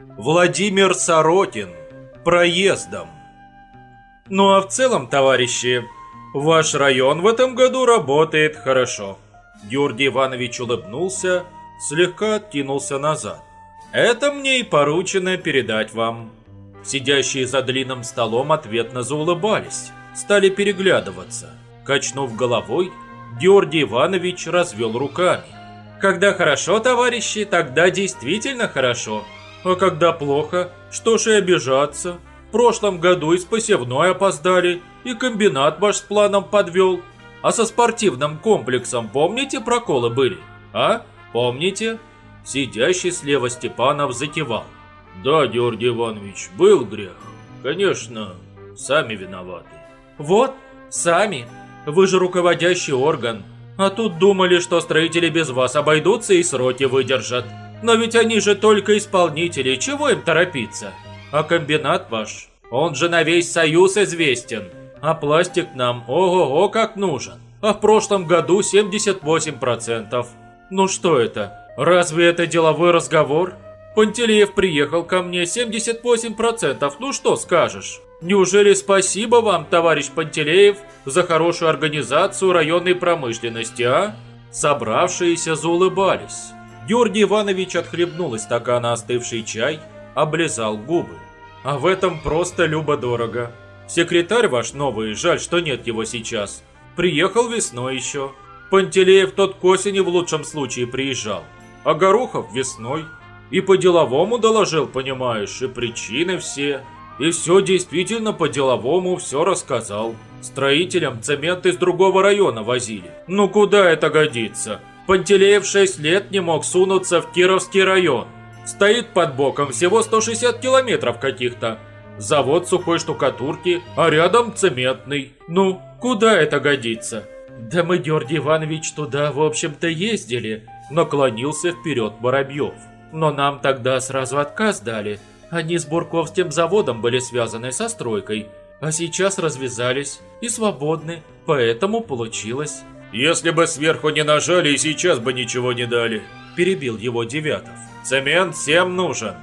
Владимир Сорокин. Проездом. Ну а в целом, товарищи, ваш район в этом году работает хорошо. Георгий Иванович улыбнулся, слегка откинулся назад. Это мне и поручено передать вам. Сидящие за длинным столом ответно заулыбались, стали переглядываться. Качнув головой, Георгий Иванович развел руками. Когда хорошо, товарищи, тогда действительно хорошо. А когда плохо, что ж и обижаться. В прошлом году и с посевной опоздали, и комбинат ваш с планом подвел. А со спортивным комплексом помните проколы были? А? Помните? Сидящий слева Степанов закивал. Да, Георгий Иванович, был грех. Конечно, сами виноваты. Вот, сами. Вы же руководящий орган. А тут думали, что строители без вас обойдутся и сроки выдержат. Но ведь они же только исполнители, чего им торопиться? А комбинат ваш, он же на весь Союз известен. А пластик нам ого-го как нужен. А в прошлом году 78%. Ну что это? Разве это деловой разговор? Пантелеев приехал ко мне 78%. Ну что скажешь? Неужели спасибо вам, товарищ Пантелеев, за хорошую организацию районной промышленности, а? Собравшиеся заулыбались. Георгий Иванович отхлебнул из стакана остывший чай, облизал губы. А в этом просто любо-дорого. Секретарь ваш новый, жаль, что нет его сейчас. Приехал весной еще. Пантелеев тот к осени в лучшем случае приезжал. А Горохов весной. И по-деловому доложил, понимаешь, и причины все. И все действительно по-деловому все рассказал. Строителям цемент из другого района возили. Ну куда это годится? Пантелеев 6 лет не мог сунуться в Кировский район. Стоит под боком всего 160 километров каких-то. Завод сухой штукатурки, а рядом цементный. Ну, куда это годится? Да мы, Георгий Иванович, туда, в общем-то, ездили. Наклонился вперед Воробьев. Но нам тогда сразу отказ дали. Они с Бурковским заводом были связаны со стройкой, а сейчас развязались и свободны, поэтому получилось. «Если бы сверху не нажали, и сейчас бы ничего не дали», – перебил его Девятов. «Цемент всем нужен».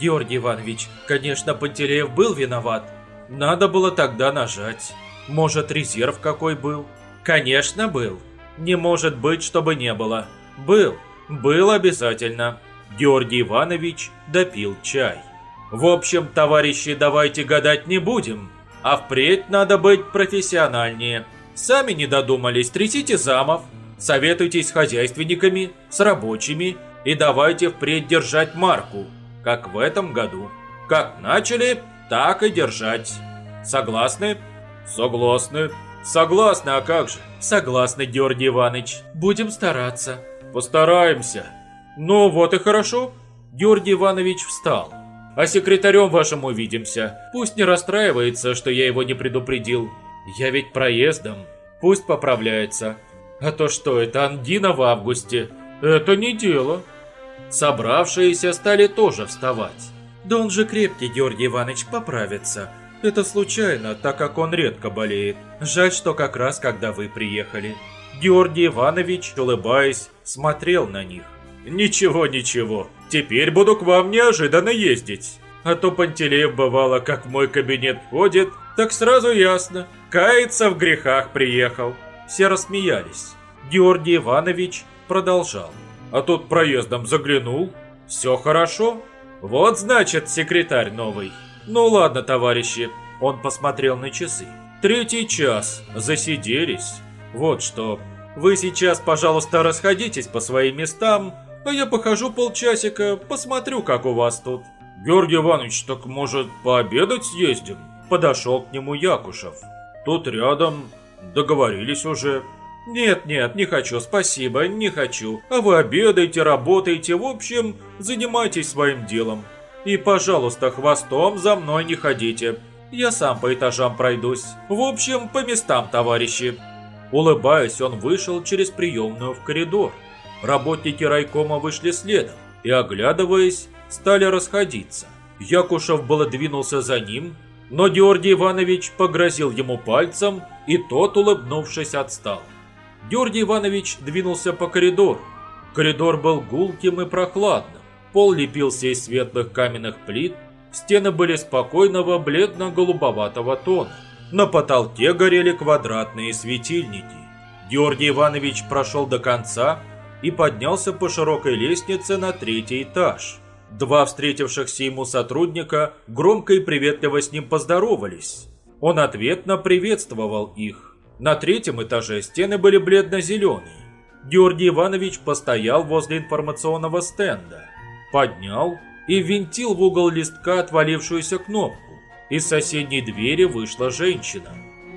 Георгий Иванович, конечно, Пантелеев был виноват. Надо было тогда нажать. Может, резерв какой был? Конечно, был. Не может быть, чтобы не было. Был. Был обязательно. Георгий Иванович допил чай. В общем, товарищи, давайте гадать не будем, а впредь надо быть профессиональнее. Сами не додумались, трясите замов, советуйтесь с хозяйственниками, с рабочими и давайте впредь держать марку, как в этом году. Как начали, так и держать. Согласны? Согласны. Согласны, а как же? Согласны, Георгий Иванович. Будем стараться. Постараемся. Ну вот и хорошо. Георгий Иванович встал. А секретарем вашим увидимся. Пусть не расстраивается, что я его не предупредил. Я ведь проездом. Пусть поправляется. А то что, это ангина в августе? Это не дело. Собравшиеся стали тоже вставать. Да он же крепкий, Георгий Иванович, поправится. Это случайно, так как он редко болеет. Жаль, что как раз когда вы приехали. Георгий Иванович, улыбаясь, смотрел на них. «Ничего, ничего. Теперь буду к вам неожиданно ездить. А то Пантелеев бывало, как в мой кабинет ходит, так сразу ясно. Кается в грехах приехал». Все рассмеялись. Георгий Иванович продолжал. А тут проездом заглянул. Все хорошо. Вот значит секретарь новый. Ну ладно, товарищи. Он посмотрел на часы. Третий час. Засиделись. Вот что. Вы сейчас, пожалуйста, расходитесь по своим местам, а я похожу полчасика, посмотрю, как у вас тут. Георгий Иванович, так может пообедать съездим? Подошел к нему Якушев. Тут рядом, договорились уже. Нет, нет, не хочу, спасибо, не хочу. А вы обедаете, работаете, в общем, занимайтесь своим делом. И, пожалуйста, хвостом за мной не ходите. Я сам по этажам пройдусь. В общем, по местам, товарищи. Улыбаясь, он вышел через приемную в коридор. Работники райкома вышли следом и, оглядываясь, стали расходиться. Якушев было двинулся за ним, но Георгий Иванович погрозил ему пальцем, и тот, улыбнувшись, отстал. Георгий Иванович двинулся по коридору. Коридор был гулким и прохладным. Пол лепился из светлых каменных плит, стены были спокойного бледно-голубоватого тона. На потолке горели квадратные светильники. Георгий Иванович прошел до конца и поднялся по широкой лестнице на третий этаж. Два встретившихся ему сотрудника громко и приветливо с ним поздоровались. Он ответно приветствовал их. На третьем этаже стены были бледно-зеленые. Георгий Иванович постоял возле информационного стенда, поднял и ввинтил в угол листка отвалившуюся кнопку. Из соседней двери вышла женщина.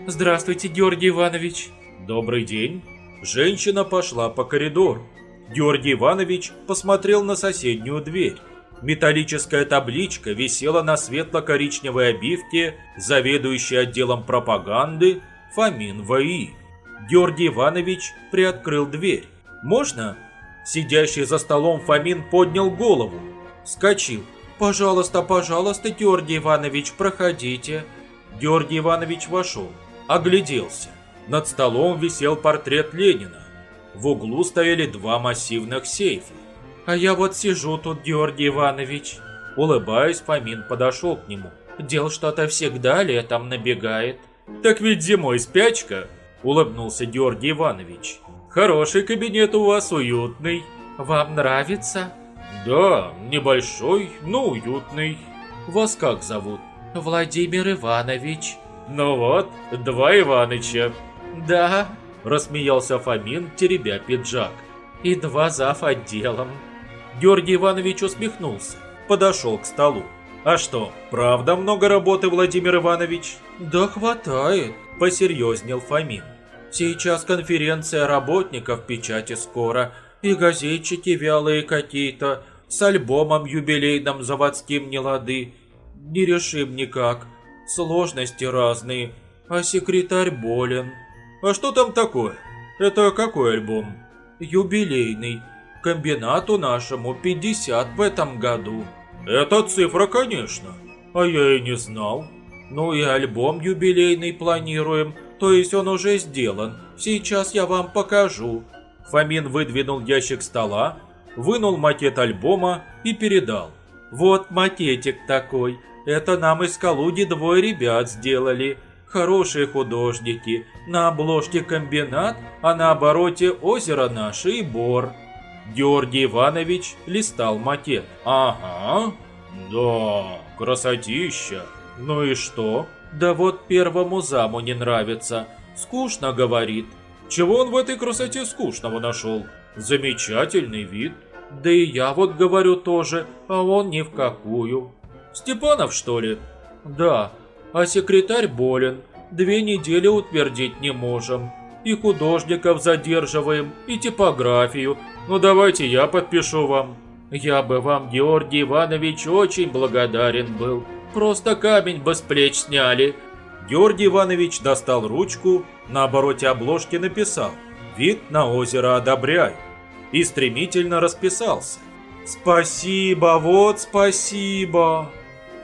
«Здравствуйте, Георгий Иванович!» «Добрый день!» Женщина пошла по коридору. Георгий Иванович посмотрел на соседнюю дверь. Металлическая табличка висела на светло-коричневой обивке заведующий отделом пропаганды Фомин В.И. Георгий Иванович приоткрыл дверь. «Можно?» Сидящий за столом Фомин поднял голову. Скочил. «Пожалуйста, пожалуйста, Георгий Иванович, проходите». Георгий Иванович вошел. Огляделся. Над столом висел портрет Ленина. В углу стояли два массивных сейфа. «А я вот сижу тут, Георгий Иванович». Улыбаясь, Фомин подошел к нему. «Дел что-то всегда летом набегает». «Так ведь зимой спячка», — улыбнулся Георгий Иванович. «Хороший кабинет у вас, уютный». «Вам нравится?» «Да, небольшой, но уютный». «Вас как зовут?» «Владимир Иванович». «Ну вот, два Иваныча». «Да», — рассмеялся Фомин, теребя пиджак. «И два зав. отделом». Георгий Иванович усмехнулся, подошел к столу. «А что, правда много работы, Владимир Иванович?» «Да хватает», – посерьезнел Фомин. «Сейчас конференция работников печати скоро, и газетчики вялые какие-то, с альбомом юбилейным заводским не лады. Не решим никак, сложности разные, а секретарь болен». «А что там такое? Это какой альбом?» «Юбилейный, комбинату нашему 50 в этом году. Это цифра, конечно. А я и не знал. Ну и альбом юбилейный планируем, то есть он уже сделан. Сейчас я вам покажу. Фомин выдвинул ящик стола, вынул макет альбома и передал. Вот макетик такой. Это нам из Калуги двое ребят сделали. Хорошие художники. На обложке комбинат, а на обороте озеро наше и бор. Георгий Иванович листал макет. «Ага, да, красотища. Ну и что? Да вот первому заму не нравится. Скучно, говорит. Чего он в этой красоте скучного нашел? Замечательный вид. Да и я вот говорю тоже, а он ни в какую. Степанов, что ли? Да, а секретарь болен. Две недели утвердить не можем и художников задерживаем, и типографию. Ну давайте я подпишу вам. Я бы вам, Георгий Иванович, очень благодарен был. Просто камень бы с плеч сняли. Георгий Иванович достал ручку, на обороте обложки написал «Вид на озеро одобряю» и стремительно расписался. «Спасибо, вот спасибо!»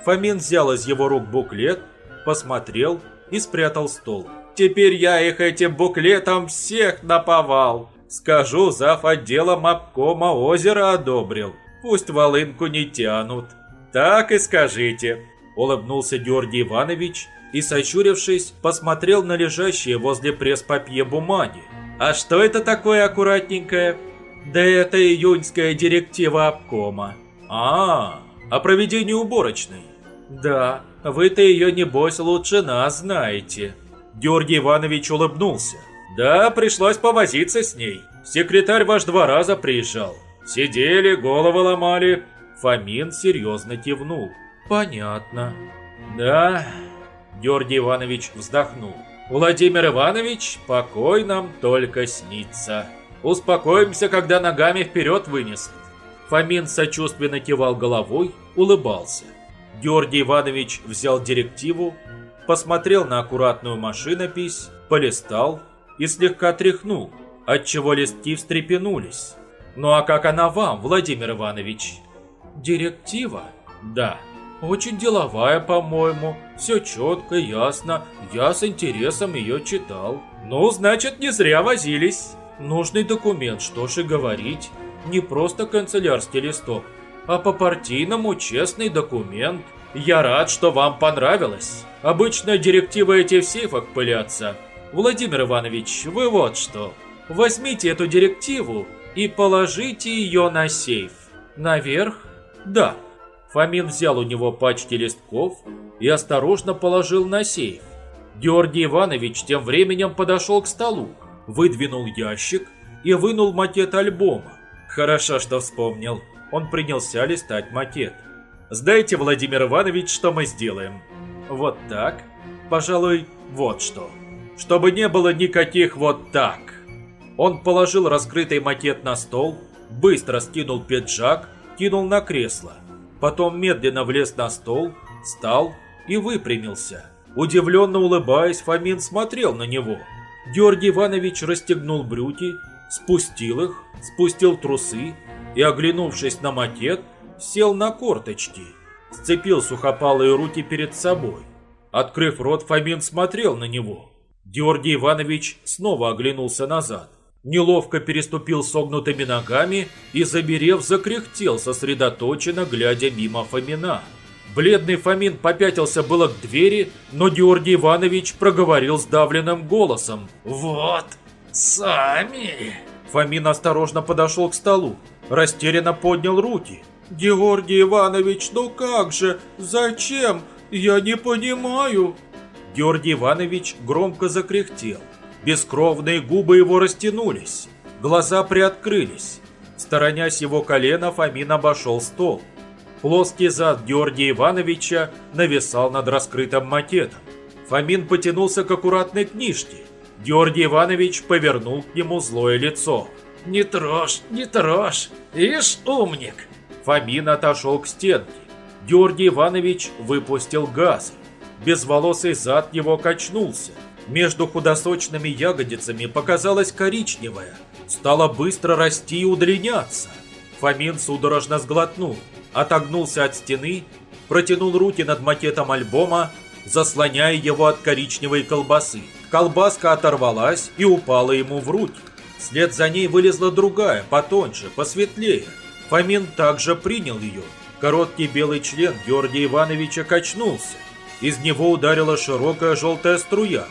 Фомин взял из его рук буклет, посмотрел и спрятал стол. Теперь я их этим буклетом всех наповал. Скажу, зав. отделом обкома озера одобрил. Пусть волынку не тянут. Так и скажите. Улыбнулся Георгий Иванович и, сочурившись, посмотрел на лежащие возле пресс-папье бумаги. А что это такое аккуратненькое? Да это июньская директива обкома. А, о проведении уборочной. Да, вы-то ее, небось, лучше нас знаете. Георгий Иванович улыбнулся. «Да, пришлось повозиться с ней. Секретарь ваш два раза приезжал. Сидели, головы ломали». Фомин серьезно кивнул. «Понятно». «Да...» Георгий Иванович вздохнул. «Владимир Иванович, покой нам только снится. Успокоимся, когда ногами вперед вынесут». Фомин сочувственно кивал головой, улыбался. Георгий Иванович взял директиву, посмотрел на аккуратную машинопись, полистал и слегка тряхнул, отчего листки встрепенулись. «Ну а как она вам, Владимир Иванович?» «Директива?» «Да». «Очень деловая, по-моему. Все четко, ясно. Я с интересом ее читал». «Ну, значит, не зря возились». «Нужный документ, что ж и говорить. Не просто канцелярский листок, а по-партийному честный документ. Я рад, что вам понравилось. Обычно директивы эти в сейфах пылятся. Владимир Иванович, вы вот что. Возьмите эту директиву и положите ее на сейф. Наверх? Да. Фомин взял у него пачки листков и осторожно положил на сейф. Георгий Иванович тем временем подошел к столу, выдвинул ящик и вынул макет альбома. Хорошо, что вспомнил. Он принялся листать макет. «Сдайте, Владимир Иванович, что мы сделаем. Вот так. Пожалуй, вот что. Чтобы не было никаких вот так». Он положил раскрытый макет на стол, быстро скинул пиджак, кинул на кресло. Потом медленно влез на стол, встал и выпрямился. Удивленно улыбаясь, Фомин смотрел на него. Георгий Иванович расстегнул брюки, спустил их, спустил трусы и, оглянувшись на макет, сел на корточки, сцепил сухопалые руки перед собой. Открыв рот, Фомин смотрел на него. Георгий Иванович снова оглянулся назад. Неловко переступил согнутыми ногами и, заберев, закряхтел, сосредоточенно глядя мимо Фомина. Бледный Фомин попятился было к двери, но Георгий Иванович проговорил сдавленным голосом. «Вот, сами!» Фомин осторожно подошел к столу, растерянно поднял руки. «Георгий Иванович, ну как же? Зачем? Я не понимаю!» Георгий Иванович громко закряхтел. Бескровные губы его растянулись, глаза приоткрылись. Сторонясь его колена, Фомин обошел стол. Плоский зад Георгия Ивановича нависал над раскрытым макетом. Фомин потянулся к аккуратной книжке. Георгий Иванович повернул к нему злое лицо. «Не трожь, не трожь! Ишь, умник!» Фомин отошел к стенке. Георгий Иванович выпустил газ. Безволосый зад его качнулся. Между худосочными ягодицами показалось коричневое. Стало быстро расти и удлиняться. Фомин судорожно сглотнул, отогнулся от стены, протянул руки над макетом альбома, заслоняя его от коричневой колбасы. Колбаска оторвалась и упала ему в руки. Вслед за ней вылезла другая, потоньше, посветлее. Фомин также принял ее. Короткий белый член Георгия Ивановича качнулся. Из него ударила широкая желтая струя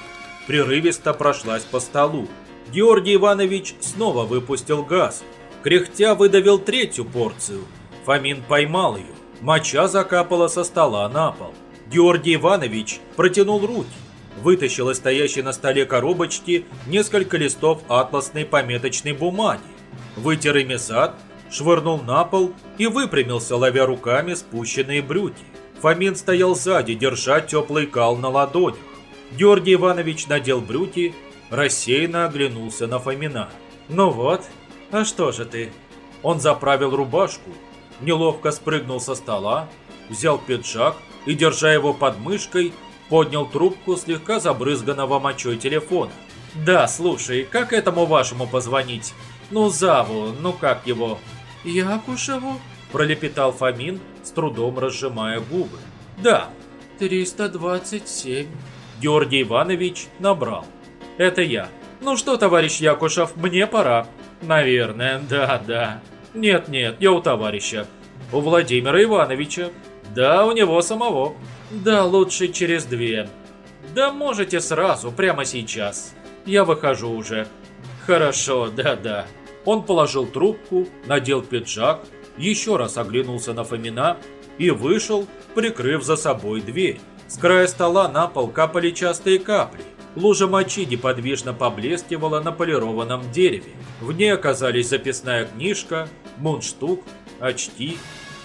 прерывисто прошлась по столу. Георгий Иванович снова выпустил газ. Кряхтя выдавил третью порцию. Фомин поймал ее. Моча закапала со стола на пол. Георгий Иванович протянул руки. Вытащил из стоящей на столе коробочки несколько листов атласной пометочной бумаги. Вытер ими зад, швырнул на пол и выпрямился, ловя руками спущенные брюки. Фомин стоял сзади, держа теплый кал на ладонях. Георгий Иванович надел брюки, рассеянно оглянулся на Фомина. «Ну вот, а что же ты?» Он заправил рубашку, неловко спрыгнул со стола, взял пиджак и, держа его под мышкой, поднял трубку слегка забрызганного мочой телефона. «Да, слушай, как этому вашему позвонить? Ну, Заву, ну как его?» «Якушеву?» – пролепетал Фомин, с трудом разжимая губы. «Да». «327». Георгий Иванович набрал. «Это я. Ну что, товарищ Якушев, мне пора». «Наверное, да, да». «Нет-нет, я у товарища». «У Владимира Ивановича». «Да, у него самого». «Да, лучше через две». «Да можете сразу, прямо сейчас. Я выхожу уже». «Хорошо, да-да». Он положил трубку, надел пиджак, еще раз оглянулся на Фомина и вышел, прикрыв за собой дверь. С края стола на пол капали частые капли. Лужа мочи неподвижно поблескивала на полированном дереве. В ней оказались записная книжка, мундштук, очки,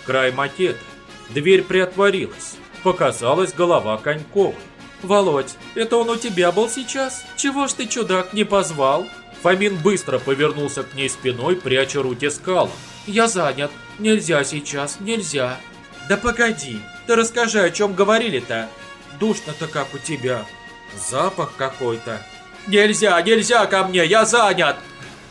край макета. Дверь приотворилась. Показалась голова Коньковой. «Володь, это он у тебя был сейчас? Чего ж ты, чудак, не позвал?» Фомин быстро повернулся к ней спиной, пряча руки скалом. «Я занят. Нельзя сейчас, нельзя». «Да погоди, ты расскажи, о чем говорили-то? Душно-то как у тебя. Запах какой-то. Нельзя, нельзя ко мне, я занят!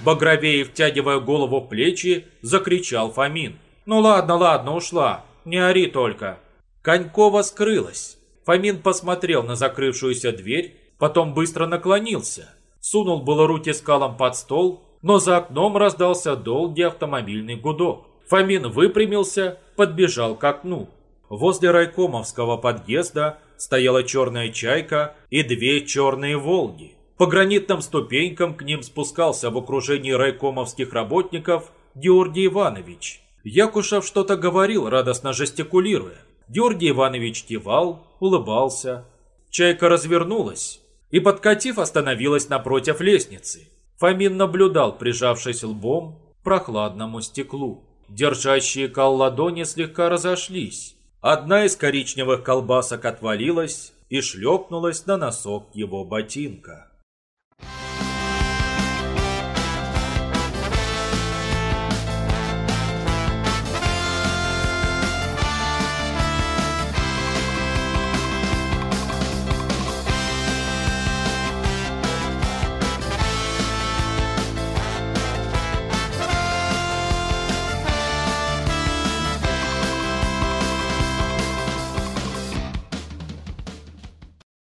Багровее, втягивая голову в плечи, закричал Фомин. Ну ладно, ладно, ушла. Не ори только. Конькова скрылась. Фомин посмотрел на закрывшуюся дверь, потом быстро наклонился. Сунул было руки скалом под стол, но за окном раздался долгий автомобильный гудок. Фомин выпрямился, подбежал к окну. Возле райкомовского подъезда стояла черная чайка и две черные «Волги». По гранитным ступенькам к ним спускался в окружении райкомовских работников Георгий Иванович. Якушев что-то говорил, радостно жестикулируя. Георгий Иванович кивал, улыбался. Чайка развернулась и, подкатив, остановилась напротив лестницы. Фомин наблюдал, прижавшись лбом к прохладному стеклу. Держащие кал ладони слегка разошлись. Одна из коричневых колбасок отвалилась и шлепнулась на носок его ботинка.